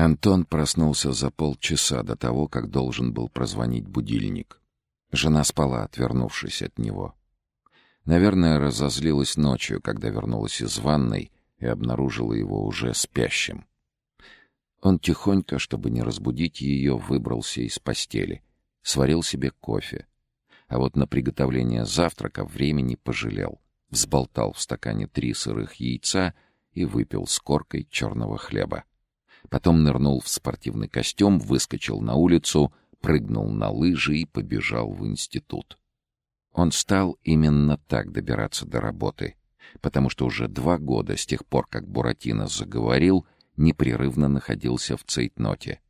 Антон проснулся за полчаса до того, как должен был прозвонить будильник. Жена спала, отвернувшись от него. Наверное, разозлилась ночью, когда вернулась из ванной и обнаружила его уже спящим. Он тихонько, чтобы не разбудить ее, выбрался из постели, сварил себе кофе. А вот на приготовление завтрака времени пожалел. Взболтал в стакане три сырых яйца и выпил с коркой черного хлеба. Потом нырнул в спортивный костюм, выскочил на улицу, прыгнул на лыжи и побежал в институт. Он стал именно так добираться до работы, потому что уже два года с тех пор, как Буратино заговорил, непрерывно находился в цейтноте.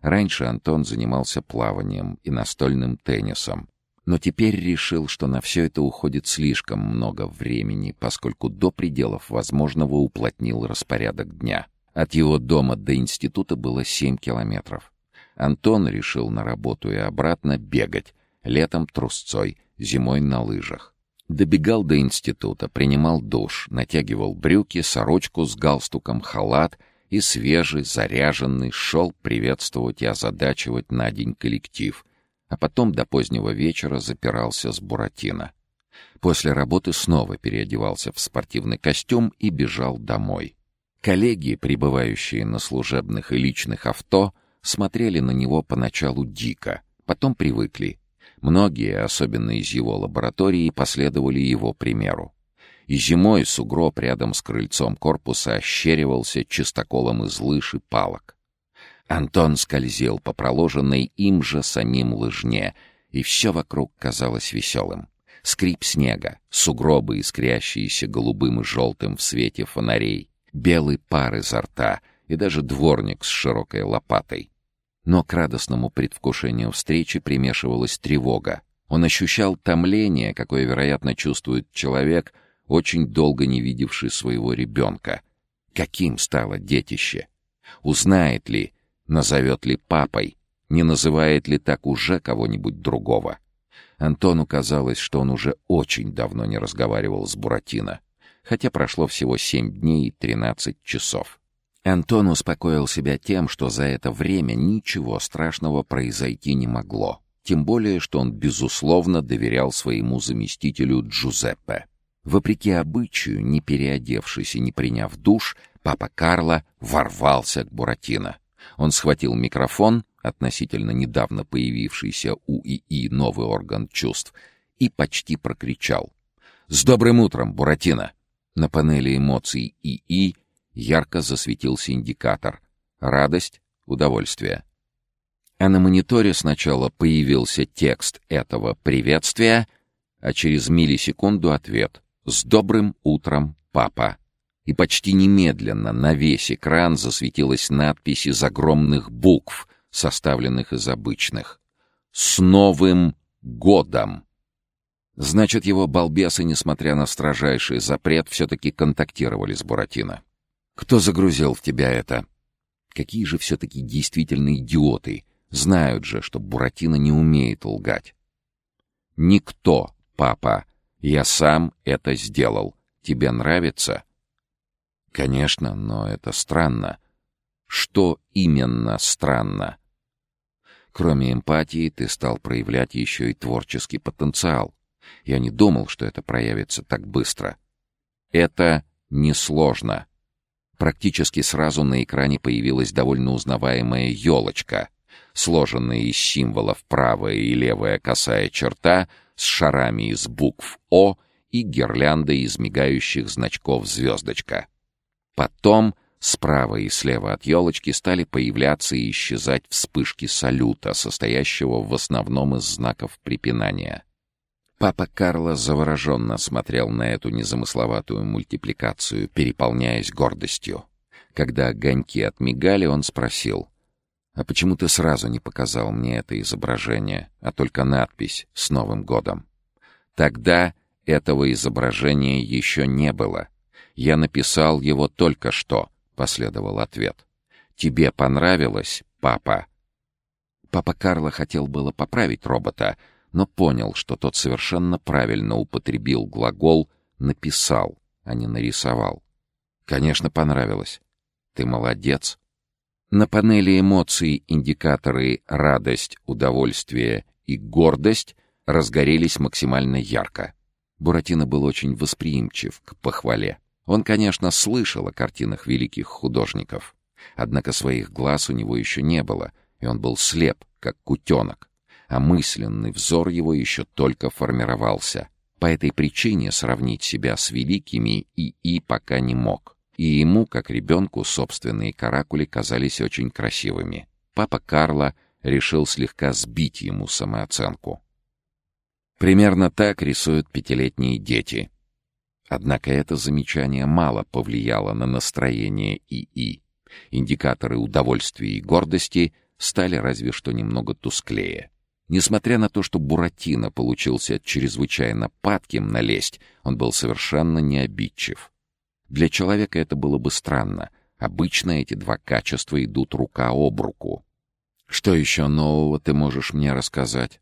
Раньше Антон занимался плаванием и настольным теннисом, но теперь решил, что на все это уходит слишком много времени, поскольку до пределов возможного уплотнил распорядок дня — от его дома до института было семь километров. Антон решил на работу и обратно бегать, летом трусцой, зимой на лыжах. Добегал до института, принимал душ, натягивал брюки, сорочку с галстуком, халат и свежий, заряженный, шел приветствовать и озадачивать на день коллектив, а потом до позднего вечера запирался с Буратино. После работы снова переодевался в спортивный костюм и бежал домой. Коллеги, прибывающие на служебных и личных авто, смотрели на него поначалу дико, потом привыкли. Многие, особенно из его лаборатории, последовали его примеру. И зимой сугроб рядом с крыльцом корпуса ощеривался чистоколом из лыж и палок. Антон скользил по проложенной им же самим лыжне, и все вокруг казалось веселым. Скрип снега, сугробы, искрящиеся голубым и желтым в свете фонарей, белый пар изо рта и даже дворник с широкой лопатой. Но к радостному предвкушению встречи примешивалась тревога. Он ощущал томление, какое, вероятно, чувствует человек, очень долго не видевший своего ребенка. Каким стало детище? Узнает ли, назовет ли папой, не называет ли так уже кого-нибудь другого? Антону казалось, что он уже очень давно не разговаривал с Буратино хотя прошло всего семь дней и тринадцать часов. Антон успокоил себя тем, что за это время ничего страшного произойти не могло. Тем более, что он, безусловно, доверял своему заместителю Джузеппе. Вопреки обычаю, не переодевшись и не приняв душ, папа Карло ворвался к Буратино. Он схватил микрофон, относительно недавно появившийся у ИИ новый орган чувств, и почти прокричал. «С добрым утром, Буратино!» На панели эмоций ИИ ярко засветился индикатор. Радость, удовольствие. А на мониторе сначала появился текст этого приветствия, а через миллисекунду ответ «С добрым утром, папа!» И почти немедленно на весь экран засветилась надпись из огромных букв, составленных из обычных. «С Новым годом!» Значит, его балбесы, несмотря на строжайший запрет, все-таки контактировали с Буратино. Кто загрузил в тебя это? Какие же все-таки действительно идиоты. Знают же, что Буратино не умеет лгать. Никто, папа. Я сам это сделал. Тебе нравится? Конечно, но это странно. Что именно странно? Кроме эмпатии, ты стал проявлять еще и творческий потенциал. Я не думал, что это проявится так быстро. Это несложно. Практически сразу на экране появилась довольно узнаваемая елочка, сложенная из символов правая и левая косая черта с шарами из букв «О» и гирляндой из мигающих значков звездочка. Потом справа и слева от елочки стали появляться и исчезать вспышки салюта, состоящего в основном из знаков препинания — Папа Карло завороженно смотрел на эту незамысловатую мультипликацию, переполняясь гордостью. Когда огоньки отмигали, он спросил, «А почему ты сразу не показал мне это изображение, а только надпись «С Новым годом»?» Тогда этого изображения еще не было. Я написал его только что, — последовал ответ. «Тебе понравилось, папа?» Папа Карло хотел было поправить робота, но понял, что тот совершенно правильно употребил глагол «написал», а не «нарисовал». «Конечно, понравилось. Ты молодец». На панели эмоций индикаторы «радость», «удовольствие» и «гордость» разгорелись максимально ярко. Буратино был очень восприимчив к похвале. Он, конечно, слышал о картинах великих художников. Однако своих глаз у него еще не было, и он был слеп, как кутенок. А мысленный взор его еще только формировался. По этой причине сравнить себя с великими ИИ пока не мог. И ему, как ребенку, собственные каракули казались очень красивыми. Папа Карло решил слегка сбить ему самооценку. Примерно так рисуют пятилетние дети. Однако это замечание мало повлияло на настроение ИИ. Индикаторы удовольствия и гордости стали разве что немного тусклее. Несмотря на то, что Буратино получился чрезвычайно падким на лесть, он был совершенно не обидчив. Для человека это было бы странно. Обычно эти два качества идут рука об руку. Что еще нового ты можешь мне рассказать?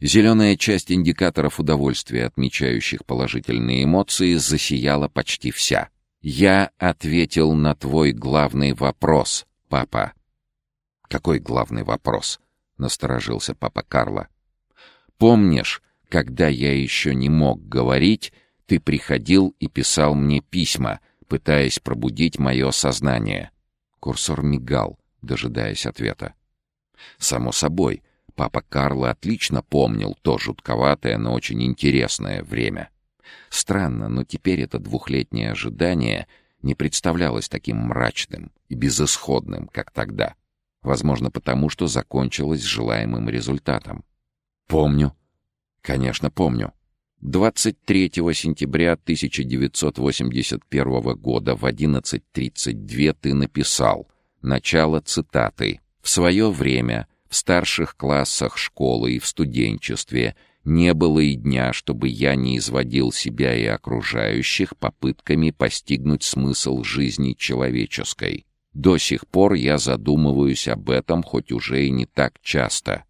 Зеленая часть индикаторов удовольствия, отмечающих положительные эмоции, засияла почти вся. «Я ответил на твой главный вопрос, папа». «Какой главный вопрос?» — насторожился папа Карло. «Помнишь, когда я еще не мог говорить, ты приходил и писал мне письма, пытаясь пробудить мое сознание?» Курсор мигал, дожидаясь ответа. «Само собой, папа Карло отлично помнил то жутковатое, но очень интересное время. Странно, но теперь это двухлетнее ожидание не представлялось таким мрачным и безысходным, как тогда. Возможно, потому что закончилось желаемым результатом. Помню. Конечно, помню. 23 сентября 1981 года в 11.32 ты написал. Начало цитаты. «В свое время, в старших классах школы и в студенчестве не было и дня, чтобы я не изводил себя и окружающих попытками постигнуть смысл жизни человеческой. До сих пор я задумываюсь об этом, хоть уже и не так часто.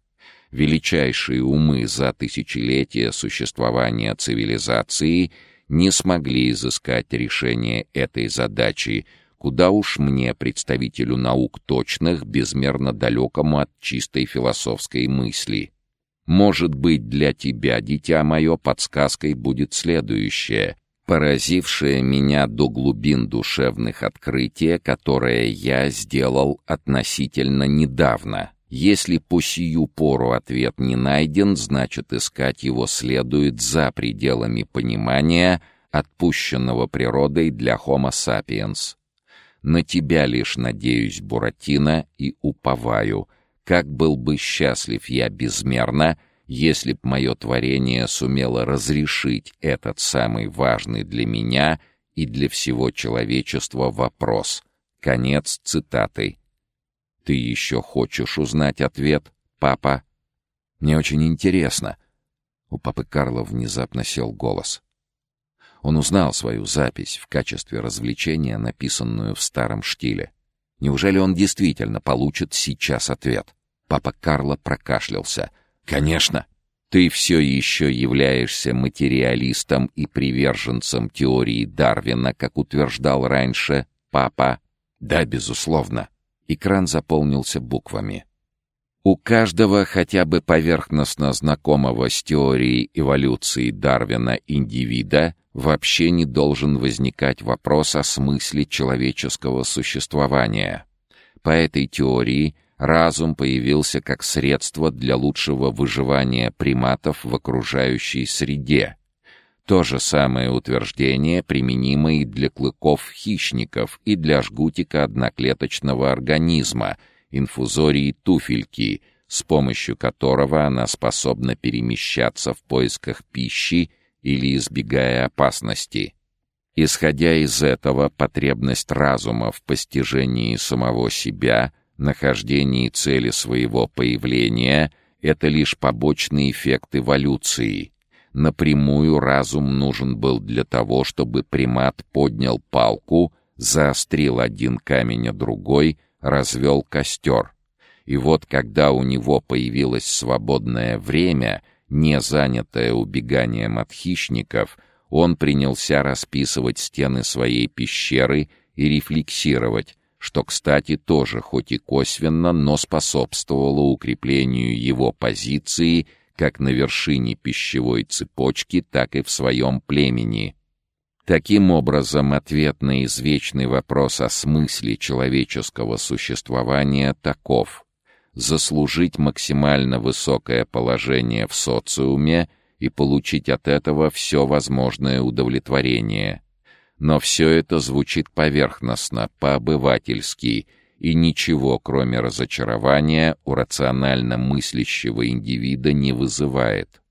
Величайшие умы за тысячелетия существования цивилизации не смогли изыскать решение этой задачи, куда уж мне, представителю наук точных, безмерно далекому от чистой философской мысли. Может быть, для тебя, дитя мое, подсказкой будет следующее — поразившее меня до глубин душевных открытия, которое я сделал относительно недавно. Если по сию пору ответ не найден, значит искать его следует за пределами понимания, отпущенного природой для Homo sapiens. На тебя лишь надеюсь, Буратино, и уповаю. Как был бы счастлив я безмерно, если б мое творение сумело разрешить этот самый важный для меня и для всего человечества вопрос. Конец цитаты. «Ты еще хочешь узнать ответ, папа?» «Мне очень интересно». У папы Карла внезапно сел голос. Он узнал свою запись в качестве развлечения, написанную в старом штиле. Неужели он действительно получит сейчас ответ? Папа Карло прокашлялся — Конечно, ты все еще являешься материалистом и приверженцем теории Дарвина, как утверждал раньше папа. Да, безусловно. Экран заполнился буквами. У каждого хотя бы поверхностно знакомого с теорией эволюции Дарвина индивида вообще не должен возникать вопрос о смысле человеческого существования. По этой теории – разум появился как средство для лучшего выживания приматов в окружающей среде. То же самое утверждение применимо и для клыков хищников, и для жгутика одноклеточного организма, инфузории туфельки, с помощью которого она способна перемещаться в поисках пищи или избегая опасности. Исходя из этого, потребность разума в постижении самого себя — нахождении цели своего появления — это лишь побочный эффект эволюции. Напрямую разум нужен был для того, чтобы примат поднял палку, заострил один камень, а другой развел костер. И вот когда у него появилось свободное время, не занятое убеганием от хищников, он принялся расписывать стены своей пещеры и рефлексировать, что, кстати, тоже хоть и косвенно, но способствовало укреплению его позиции как на вершине пищевой цепочки, так и в своем племени. Таким образом, ответ на извечный вопрос о смысле человеческого существования таков — заслужить максимально высокое положение в социуме и получить от этого все возможное удовлетворение — но все это звучит поверхностно, по-обывательски, и ничего, кроме разочарования, у рационально мыслящего индивида не вызывает.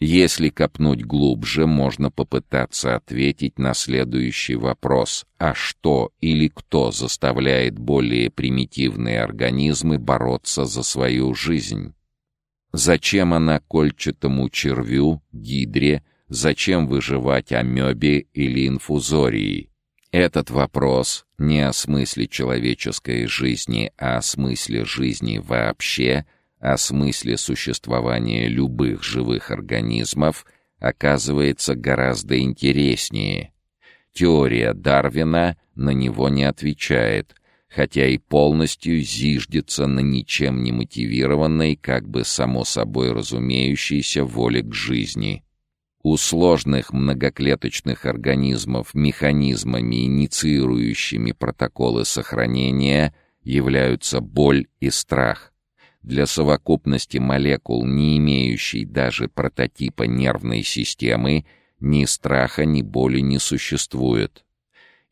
Если копнуть глубже, можно попытаться ответить на следующий вопрос. А что или кто заставляет более примитивные организмы бороться за свою жизнь? Зачем она кольчатому червю, гидре, зачем выживать амебе или инфузории? Этот вопрос не о смысле человеческой жизни, а о смысле жизни вообще, о смысле существования любых живых организмов оказывается гораздо интереснее. Теория Дарвина на него не отвечает, хотя и полностью зиждется на ничем не мотивированной, как бы само собой разумеющейся воле к жизни — у сложных многоклеточных организмов механизмами, инициирующими протоколы сохранения, являются боль и страх. Для совокупности молекул, не имеющей даже прототипа нервной системы, ни страха, ни боли не существует.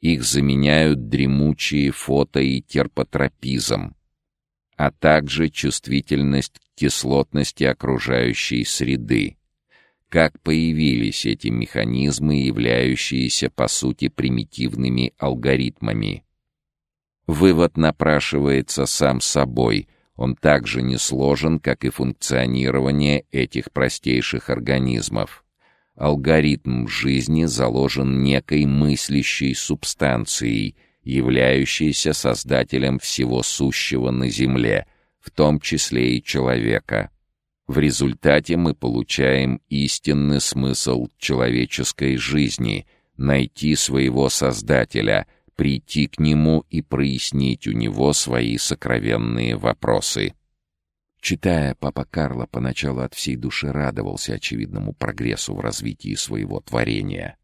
Их заменяют дремучие фото- и терпотропизм, а также чувствительность к кислотности окружающей среды как появились эти механизмы, являющиеся по сути примитивными алгоритмами. Вывод напрашивается сам собой, он также не сложен, как и функционирование этих простейших организмов. Алгоритм жизни заложен некой мыслящей субстанцией, являющейся создателем всего сущего на Земле, в том числе и человека — в результате мы получаем истинный смысл человеческой жизни, найти своего Создателя, прийти к Нему и прояснить у Него свои сокровенные вопросы. Читая, папа Карло поначалу от всей души радовался очевидному прогрессу в развитии своего творения.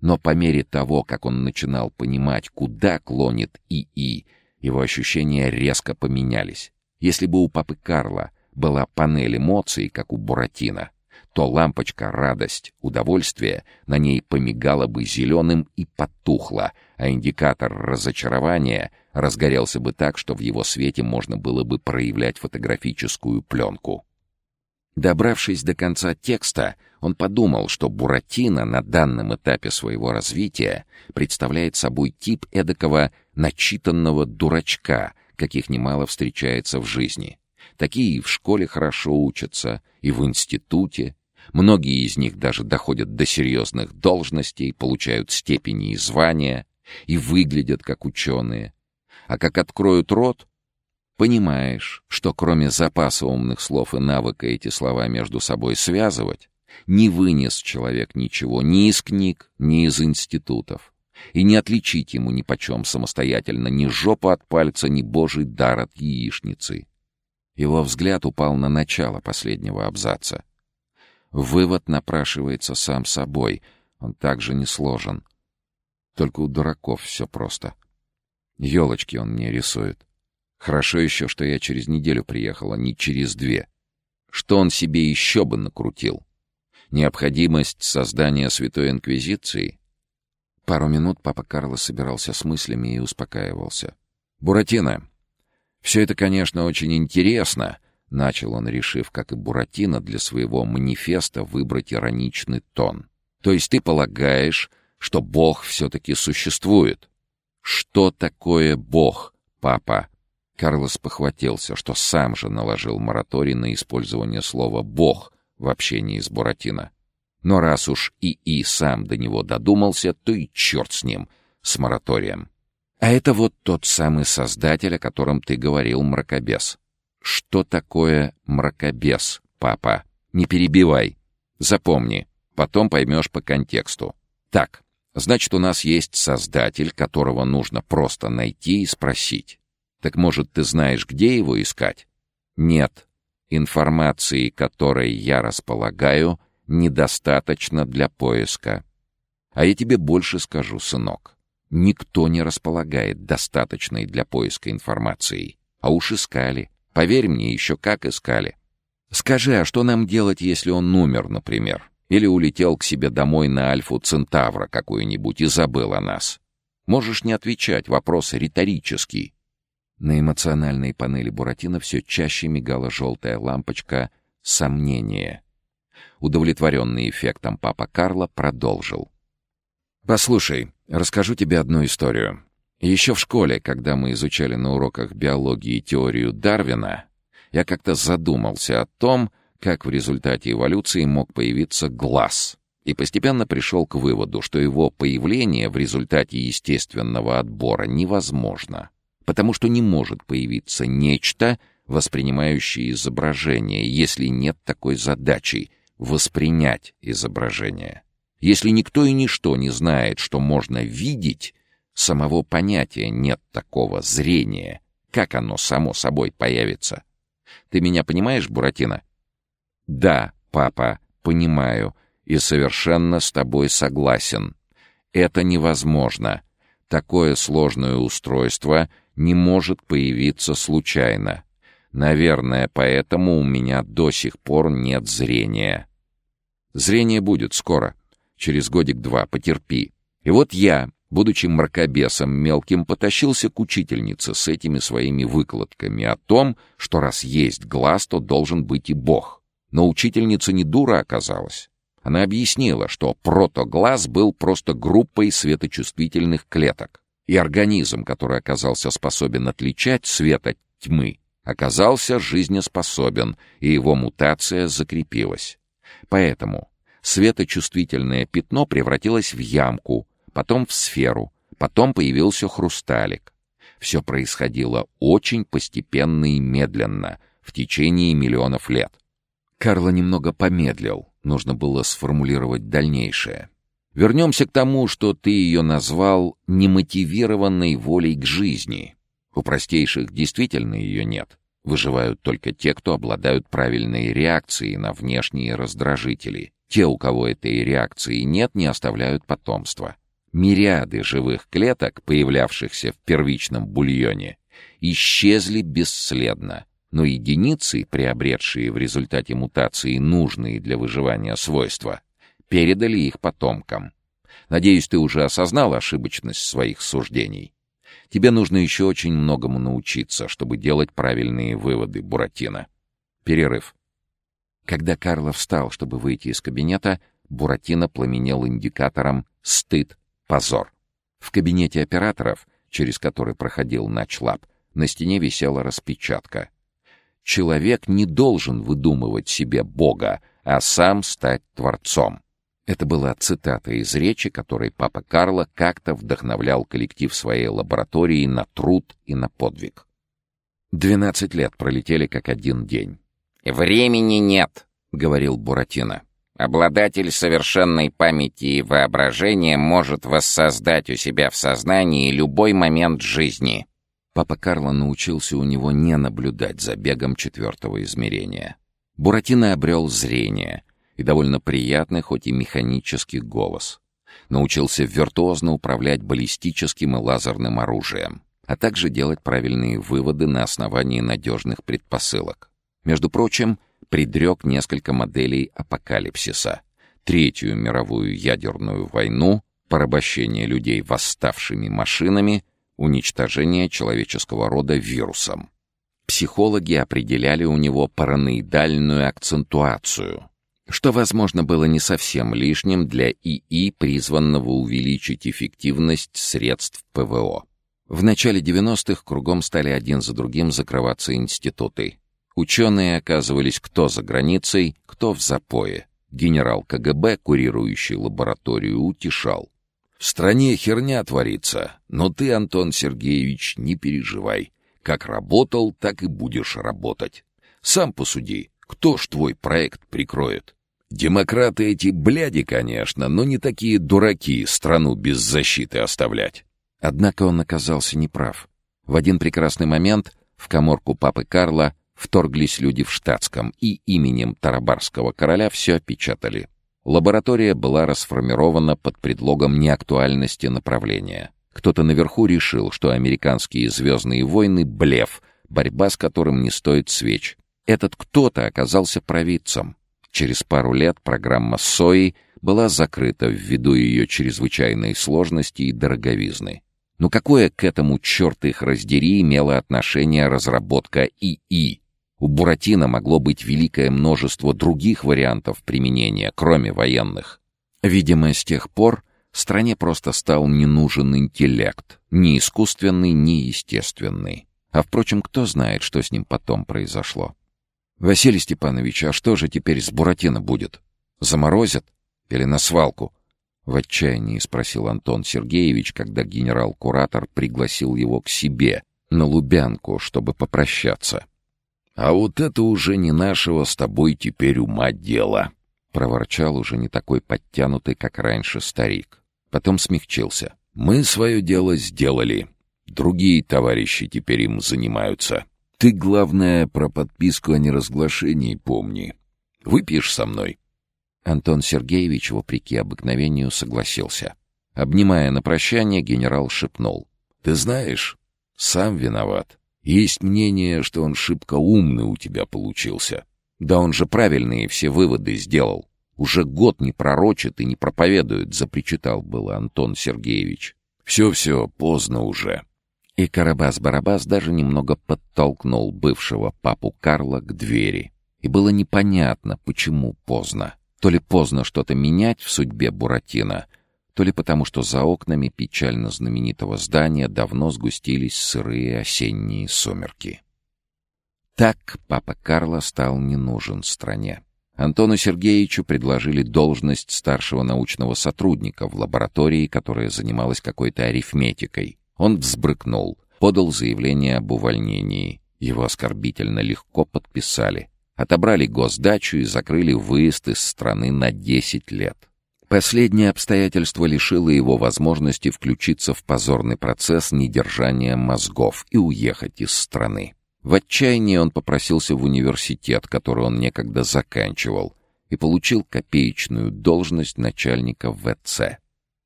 Но по мере того, как он начинал понимать, куда клонит ИИ, его ощущения резко поменялись. Если бы у папы Карла была панель эмоций, как у Буратино, то лампочка «Радость», «Удовольствие» на ней помигала бы зеленым и потухла, а индикатор разочарования разгорелся бы так, что в его свете можно было бы проявлять фотографическую пленку. Добравшись до конца текста, он подумал, что Буратино на данном этапе своего развития представляет собой тип эдакого начитанного дурачка, каких немало встречается в жизни. Такие и в школе хорошо учатся, и в институте. Многие из них даже доходят до серьезных должностей, получают степени и звания, и выглядят как ученые. А как откроют рот, понимаешь, что кроме запаса умных слов и навыка эти слова между собой связывать, не вынес человек ничего ни из книг, ни из институтов. И не отличить ему ни почем самостоятельно ни жопу от пальца, ни божий дар от яичницы. Его взгляд упал на начало последнего абзаца. Вывод напрашивается сам собой, он также не сложен. Только у дураков все просто. Елочки он мне рисует. Хорошо еще, что я через неделю приехала, не через две. Что он себе еще бы накрутил? Необходимость создания Святой Инквизиции? Пару минут папа Карло собирался с мыслями и успокаивался. «Буратино, «Все это, конечно, очень интересно», — начал он, решив, как и Буратино, для своего манифеста выбрать ироничный тон. «То есть ты полагаешь, что Бог все-таки существует?» «Что такое Бог, папа?» Карлос похватился, что сам же наложил мораторий на использование слова «бог» в общении с Буратино. Но раз уж ИИ сам до него додумался, то и черт с ним, с мораторием. А это вот тот самый создатель, о котором ты говорил, мракобес. Что такое мракобес, папа? Не перебивай. Запомни, потом поймешь по контексту. Так, Значит, у нас есть создатель, которого нужно просто найти и спросить. Так может, ты знаешь, где его искать? Нет. Информации, которой я располагаю, недостаточно для поиска. А я тебе больше скажу, сынок. Никто не располагает достаточной для поиска информацией. А уж искали. Поверь мне, еще как искали. Скажи, а что нам делать, если он умер, например? Или улетел к себе домой на Альфу Центавра какую-нибудь и забыл о нас? Можешь не отвечать, вопрос риторический. На эмоциональной панели Буратино все чаще мигала желтая лампочка «Сомнение». Удовлетворенный эффектом папа Карло продолжил. «Послушай, расскажу тебе одну историю. Еще в школе, когда мы изучали на уроках биологии теорию Дарвина, я как-то задумался о том, как в результате эволюции мог появиться глаз, и постепенно пришел к выводу, что его появление в результате естественного отбора невозможно, потому что не может появиться нечто, воспринимающее изображение, если нет такой задачи — воспринять изображение. Если никто и ничто не знает, что можно видеть, самого понятия нет такого зрения. Как оно само собой появится? Ты меня понимаешь, Буратино? Да, папа, понимаю и совершенно с тобой согласен. Это невозможно. Такое сложное устройство не может появиться случайно. Наверное, поэтому у меня до сих пор нет зрения. Зрение будет скоро. Через годик-два, потерпи. И вот я, будучи мракобесом мелким, потащился к учительнице с этими своими выкладками о том, что раз есть глаз, то должен быть и Бог. Но учительница не дура оказалась. Она объяснила, что протоглаз был просто группой светочувствительных клеток, и организм, который оказался способен отличать свет от тьмы, оказался жизнеспособен, и его мутация закрепилась. Поэтому светочувствительное пятно превратилось в ямку, потом в сферу, потом появился хрусталик. Все происходило очень постепенно и медленно, в течение миллионов лет. Карло немного помедлил, нужно было сформулировать дальнейшее. Вернемся к тому, что ты ее назвал немотивированной волей к жизни. У простейших действительно ее нет. Выживают только те, кто обладают правильной реакцией на внешние раздражители. Те, у кого этой реакции нет, не оставляют потомства. Мириады живых клеток, появлявшихся в первичном бульоне, исчезли бесследно, но единицы, приобретшие в результате мутации нужные для выживания свойства, передали их потомкам. Надеюсь, ты уже осознал ошибочность своих суждений. Тебе нужно еще очень многому научиться, чтобы делать правильные выводы, Буратино. Перерыв. Когда Карло встал, чтобы выйти из кабинета, Буратино пламенел индикатором «стыд, позор». В кабинете операторов, через который проходил Начлаб, на стене висела распечатка. Человек не должен выдумывать себе Бога, а сам стать Творцом. Это была цитата из речи, которой папа Карло как-то вдохновлял коллектив своей лаборатории на труд и на подвиг. Двенадцать лет пролетели как один день. «Времени нет», — говорил Буратино. «Обладатель совершенной памяти и воображения может воссоздать у себя в сознании любой момент жизни». Папа Карло научился у него не наблюдать за бегом четвертого измерения. Буратино обрел зрение и довольно приятный, хоть и механический голос. Научился виртуозно управлять баллистическим и лазерным оружием, а также делать правильные выводы на основании надежных предпосылок. Между прочим, предрек несколько моделей апокалипсиса. Третью мировую ядерную войну, порабощение людей восставшими машинами, уничтожение человеческого рода вирусом. Психологи определяли у него параноидальную акцентуацию, что, возможно, было не совсем лишним для ИИ, призванного увеличить эффективность средств ПВО. В начале 90-х кругом стали один за другим закрываться институты. Ученые оказывались кто за границей, кто в запое. Генерал КГБ, курирующий лабораторию, утешал. «В стране херня творится, но ты, Антон Сергеевич, не переживай. Как работал, так и будешь работать. Сам посуди, кто ж твой проект прикроет? Демократы эти бляди, конечно, но не такие дураки страну без защиты оставлять. Однако он оказался неправ. В один прекрасный момент в коморку папы Карла вторглись люди в штатском и именем Тарабарского короля все опечатали. Лаборатория была расформирована под предлогом неактуальности направления. Кто-то наверху решил, что американские «Звездные войны» — блеф, борьба с которым не стоит свеч. Этот кто-то оказался провидцем. Через пару лет программа СОИ была закрыта ввиду ее чрезвычайной сложности и дороговизны. Но какое к этому черт их раздери имело отношение разработка ИИ? У Буратино могло быть великое множество других вариантов применения, кроме военных. Видимо, с тех пор стране просто стал не нужен интеллект, ни искусственный, ни естественный. А впрочем, кто знает, что с ним потом произошло. «Василий Степанович, а что же теперь с Буратино будет? Заморозят? Или на свалку?» В отчаянии спросил Антон Сергеевич, когда генерал-куратор пригласил его к себе на Лубянку, чтобы попрощаться. «А вот это уже не нашего с тобой теперь ума дело», — проворчал уже не такой подтянутый, как раньше старик. Потом смягчился. «Мы свое дело сделали. Другие товарищи теперь им занимаются. Ты, главное, про подписку о неразглашении помни. Выпьешь со мной?» Антон Сергеевич, вопреки обыкновению, согласился. Обнимая на прощание, генерал шепнул. «Ты знаешь, сам виноват. Есть мнение, что он шибко умный у тебя получился. Да он же правильные все выводы сделал. Уже год не пророчит и не проповедует, запричитал было Антон Сергеевич. Все-все, поздно уже. И Карабас-Барабас даже немного подтолкнул бывшего папу Карла к двери. И было непонятно, почему поздно. То ли поздно что-то менять в судьбе Буратино, то ли потому, что за окнами печально знаменитого здания давно сгустились сырые осенние сумерки. Так папа Карло стал не нужен стране. Антону Сергеевичу предложили должность старшего научного сотрудника в лаборатории, которая занималась какой-то арифметикой. Он взбрыкнул, подал заявление об увольнении. Его оскорбительно легко подписали. Отобрали госдачу и закрыли выезд из страны на 10 лет. Последнее обстоятельство лишило его возможности включиться в позорный процесс недержания мозгов и уехать из страны. В отчаянии он попросился в университет, который он некогда заканчивал, и получил копеечную должность начальника ВЦ.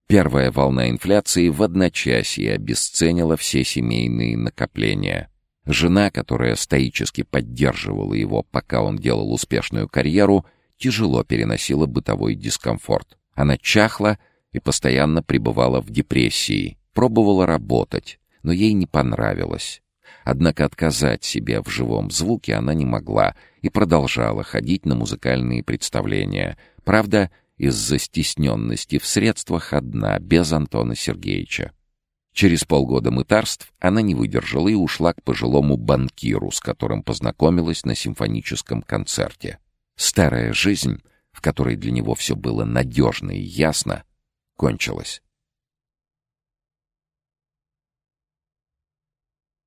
Первая волна инфляции в одночасье обесценила все семейные накопления. Жена, которая стоически поддерживала его, пока он делал успешную карьеру, тяжело переносила бытовой дискомфорт. Она чахла и постоянно пребывала в депрессии, пробовала работать, но ей не понравилось. Однако отказать себе в живом звуке она не могла и продолжала ходить на музыкальные представления. Правда, из-за стесненности в средствах одна, без Антона Сергеевича. Через полгода мытарств она не выдержала и ушла к пожилому банкиру, с которым познакомилась на симфоническом концерте. Старая жизнь в которой для него все было надежно и ясно, кончилась.